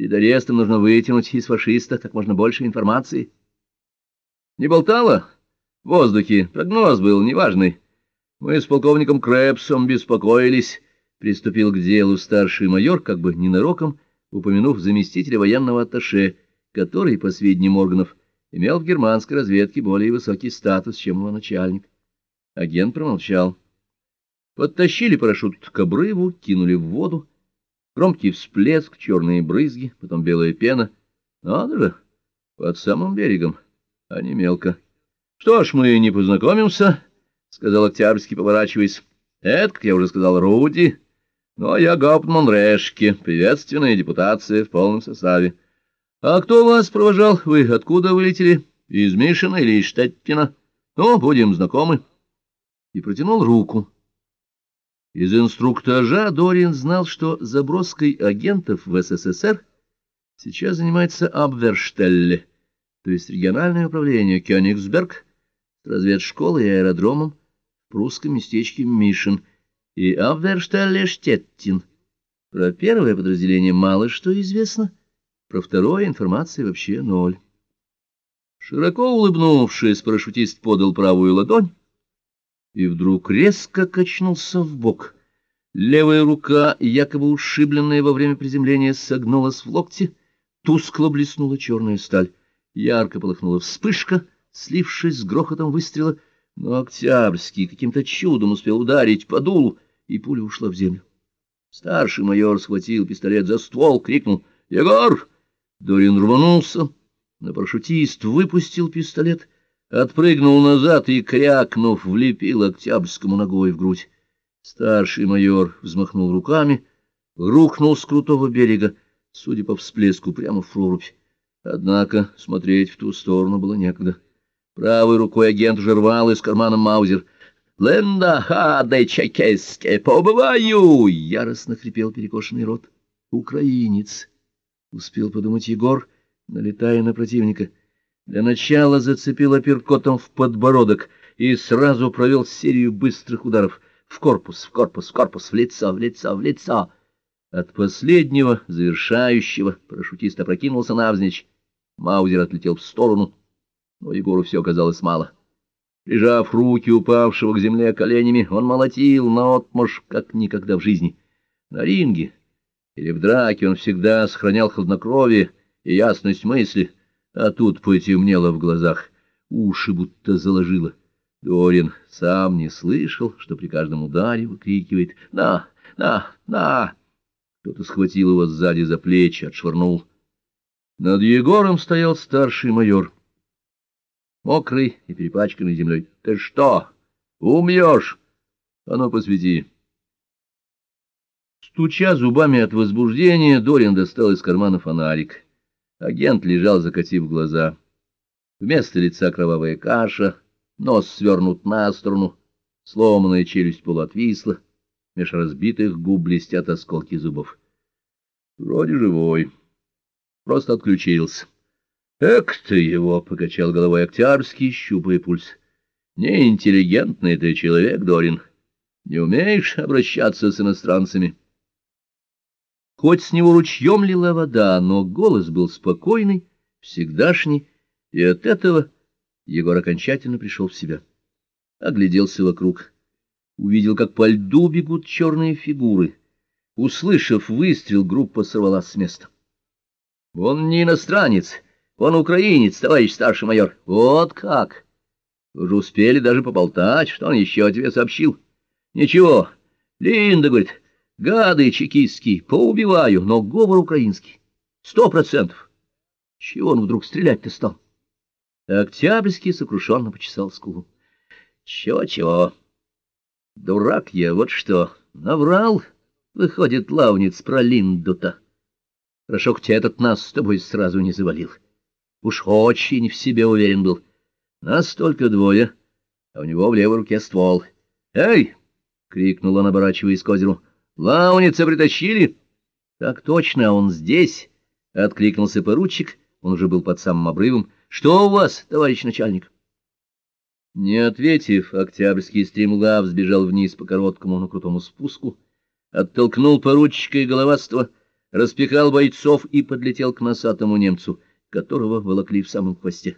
Перед арестом нужно вытянуть из фашиста как можно больше информации. Не болтала? В воздухе. Прогноз был неважный. Мы с полковником Крэпсом беспокоились. Приступил к делу старший майор, как бы ненароком, упомянув заместителя военного атташе, который, по сведениям органов, имел в германской разведке более высокий статус, чем его начальник. Агент промолчал. Подтащили парашют к обрыву, кинули в воду. Громкий всплеск, черные брызги, потом белая пена. Надо же, под самым берегом, а не мелко. — Что ж, мы не познакомимся, — сказал Октябрьский, поворачиваясь. — Это, как я уже сказал, Руди. Ну, а я Гауптман Решки, приветственная депутация в полном составе. — А кто вас провожал? Вы откуда вылетели? Из Мишина или из Штеттина? Ну, будем знакомы. И протянул руку. Из инструктажа Дорин знал, что заброской агентов в СССР сейчас занимается Абверштелле, то есть региональное управление Кёнигсберг, разведшколой и аэродромом в прусском местечке Мишин, и Абверштелле Штеттин. Про первое подразделение мало что известно, про второе информации вообще ноль. Широко улыбнувшись, парашютист подал правую ладонь, и вдруг резко качнулся в бок. Левая рука, якобы ушибленная во время приземления, согнулась в локте, тускло блеснула черная сталь. Ярко полыхнула вспышка, слившись с грохотом выстрела, но Октябрьский каким-то чудом успел ударить по дулу, и пуля ушла в землю. Старший майор схватил пистолет за ствол, крикнул «Егор!» Дорин рванулся, но парашютист выпустил пистолет — отпрыгнул назад и, крякнув, влепил Октябрьскому ногой в грудь. Старший майор взмахнул руками, рухнул с крутого берега, судя по всплеску, прямо в прорубь. Однако смотреть в ту сторону было некогда. Правой рукой агент уже рвал из кармана маузер. «Ленда, ха, дай чекеске, побываю!» — яростно хрипел перекошенный рот. «Украинец!» — успел подумать Егор, налетая на противника — для начала зацепил апперкотом в подбородок и сразу провел серию быстрых ударов в корпус, в корпус, в корпус, в лицо, в лицо, в лицо. От последнего, завершающего, парашютист опрокинулся навзничь. Маузер отлетел в сторону, но Егору все оказалось мало. Прижав руки упавшего к земле коленями, он молотил наотмашь, как никогда в жизни. На ринге или в драке он всегда сохранял хладнокровие и ясность мысли — а тут потемнело в глазах, уши будто заложило. Дорин сам не слышал, что при каждом ударе выкрикивает «На! На! На!». Кто-то схватил его сзади за плечи, отшвырнул. Над Егором стоял старший майор, мокрый и перепачканный землей. — Ты что, умьешь? А ну, посвети. Стуча зубами от возбуждения, Дорин достал из кармана фонарик. Агент лежал, закатив глаза. Вместо лица кровавая каша, нос свернут на сторону, сломанная челюсть полуотвисла, меж разбитых губ блестят осколки зубов. Вроде живой, просто отключился. «Эк ты его!» — покачал головой Октябрьский, щупая пульс. «Неинтеллигентный ты человек, Дорин. Не умеешь обращаться с иностранцами?» Хоть с него ручьем лила вода, но голос был спокойный, всегдашний, и от этого Егор окончательно пришел в себя. Огляделся вокруг, увидел, как по льду бегут черные фигуры. Услышав выстрел, группа сорвалась с места. — Он не иностранец, он украинец, товарищ старший майор. Вот как! Уже успели даже поболтать, что он еще о тебе сообщил. — Ничего, Линда, говорит, Гады чекистские, поубиваю, но говор украинский. Сто процентов. Чего он вдруг стрелять-то стал? Октябрьский сокрушенно почесал скулу. Чего-чего? Дурак я, вот что. Наврал, выходит, лавниц про Линду-то. Хорошо, хоть этот нас с тобой сразу не завалил. Уж очень в себе уверен был. Нас только двое, а у него в левой руке ствол. «Эй!» — крикнул он, оборачиваясь к озеру. Лауница притащили? — Так точно, он здесь, — откликнулся поручик, он уже был под самым обрывом. — Что у вас, товарищ начальник? Не ответив, Октябрьский стремглав сбежал вниз по короткому, но крутому спуску, оттолкнул поручика и головастого, распихал бойцов и подлетел к носатому немцу, которого волокли в самом хвосте.